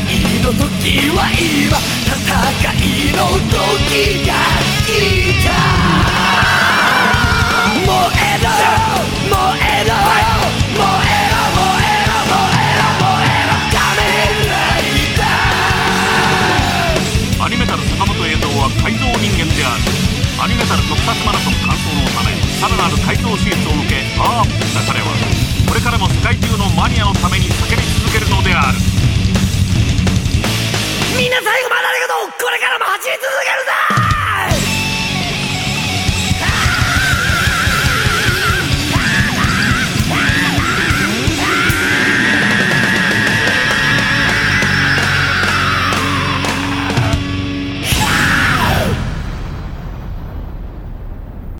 いの時は今戦いの時が来たアニメタル坂本栄三は改造人間であるアニメタル特撮マラソン完走のためさらなる改造手術を